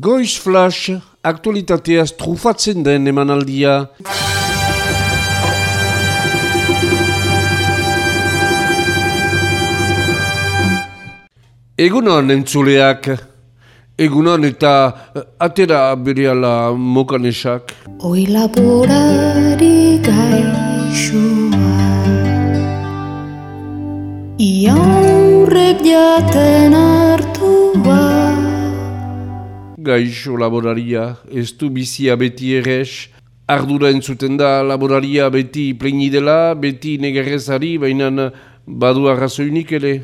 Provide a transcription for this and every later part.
Goiz Flash, aktualitateaz trufatzen den emanaldia. Egunon entzuleak, egunon eta eh, atera bereala mokanesak. Oi laborari gaixua Iaurrek jaten hartua Gaixo laboraria, ez du bizia beti errez. Ardura entzuten da laboraria beti pleini dela, beti negarrezari, baina badu arrazoinik ere.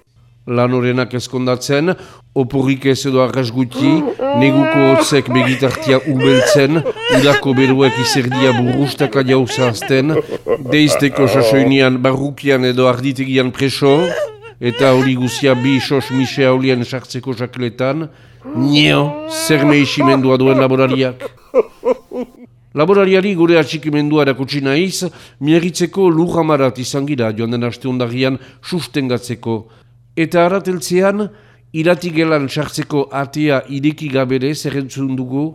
Lan horrenak ezkondatzen, oporrik ez edo arras neguko hotzek begitartia ubeltzen, udako beruek izerdia burrustaka jauzazten, deizteko sasoinian barrukian edo arditegian preso, eta hori guzia bi sos mise haulien sartzeko jakletan, nio, zer mehizimendua duen laborariak. Laborariari gure atxikimendua erakutsi naiz, miagitzeko lujamarat izan gira joan den aste ondagian sustengatzeko. Eta arateltzean, iratigelan sartzeko atea ireki gabere zerrentzun dugu.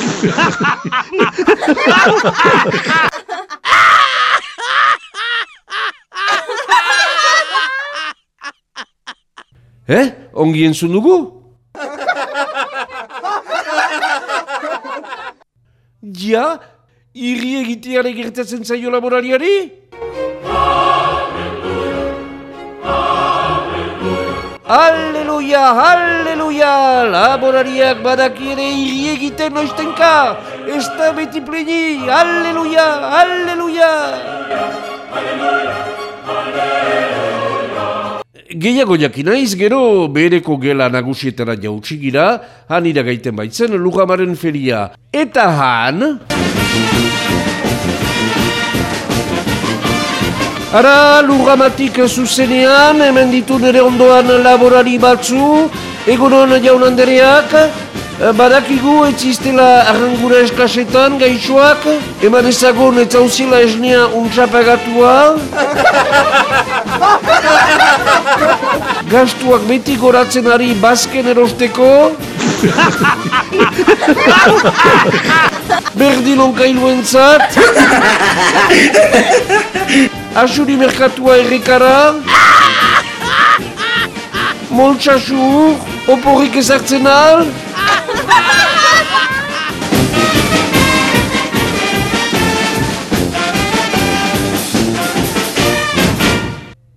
eh? Ongi entzun dugu? Ja, irri egiteare gertatzen zaio laborariari? Halleluja, halleluja, laborariak badaki ere irri egiten noiztenka, ez da beti pleni, halleluja, halleluja. Gehiago jakin naiz, gero bereko gela nagusietara jautsi gira, han iragaiten baitzen Lujamaren feria. Eta han... Ara, lugamatik zuzenean, hemen ditu nire ondoan laborari batzu, egunon jaun handereak, badakigu etziztela arrangura eskasetan gaixoak, eman ezagun ez hauzila esnea untxapagatua. Gastuak beti goratzen ari bazken erosteko. Berdin onkailuentzat. Asuri merkatua errekara. Moltsasu, oporrik ezartzen al.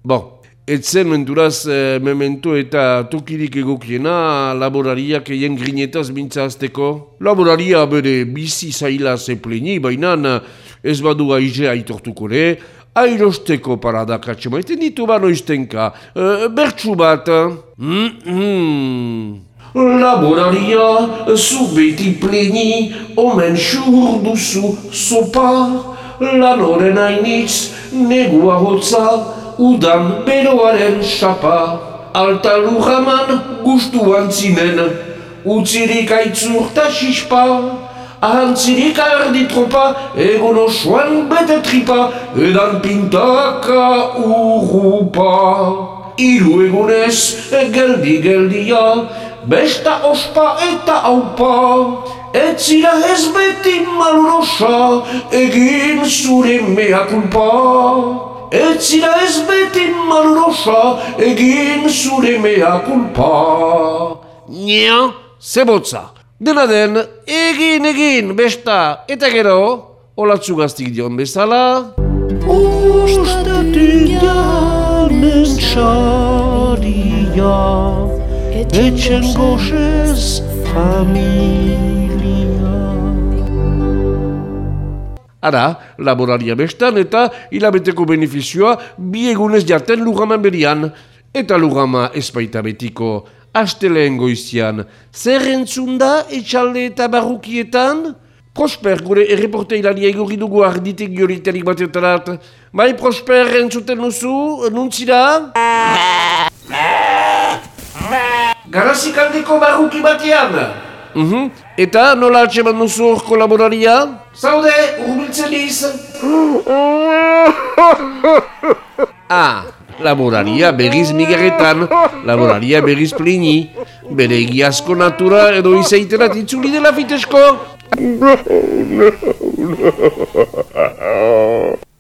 Bon, etzen menturaz e, memento eta tokirik egokiena laborariak eien grinetaz mintza azteko. Laboraria bere bizi zaila ze pleni, baina ez badu aize aitortuko le, airosteko paradak atxemaiten ditu bano iztenka. E, bertsu bat. Mm -hmm. Laboraria, zu beti pleni, omen xur duzu sopa. Lan horren hainitz, negua hotza, udan beroaren xapa. Alta lujaman gustuan zinen, utzirik aitzurta xispa. Ahantzirik ardi tropa, egon osoan bete tripa, edan pintaka urrupa. Iru egunez, geldi geldia, besta ospa eta aupa. Etzira ez beti malurosa, egin zure mea kulpa. Etzira ez beti malurosa, egin zure mea kulpa. Nia, zebotza. Dena den, egin egin, besta, eta gero, olatzu gaztik dion bezala. Ostatik janen txaria, etxen goxez familia. Ara, laboraria bestan eta hilabeteko benefizioa bi egunez jaten lugaman berian, eta lugama ezpaita betiko asteleen goizian. Zer entzun da etxalde eta barrukietan? Prosper, gure erreporte hilania egurri dugu arditek gioriterik batetarat. Bai, Prosper, entzuten duzu, nuntzira? Garazik aldeko barruki batean. Mhm. Eta nola atseman duzu hor kolaboraria? Zaude, urbiltzen iz. ah, laboraria berriz migarretan, laboraria berriz plini. Bere egiazko natura edo izaiterat itzuli dela fitesko.